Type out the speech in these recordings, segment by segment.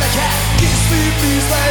I can. Kiss me, please,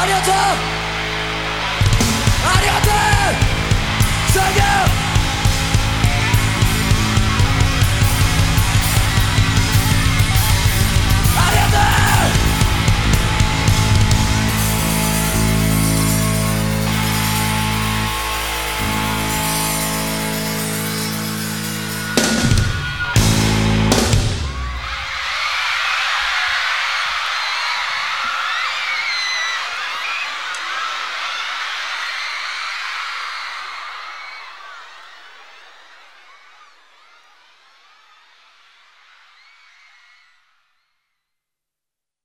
ありがとう。ありがとう。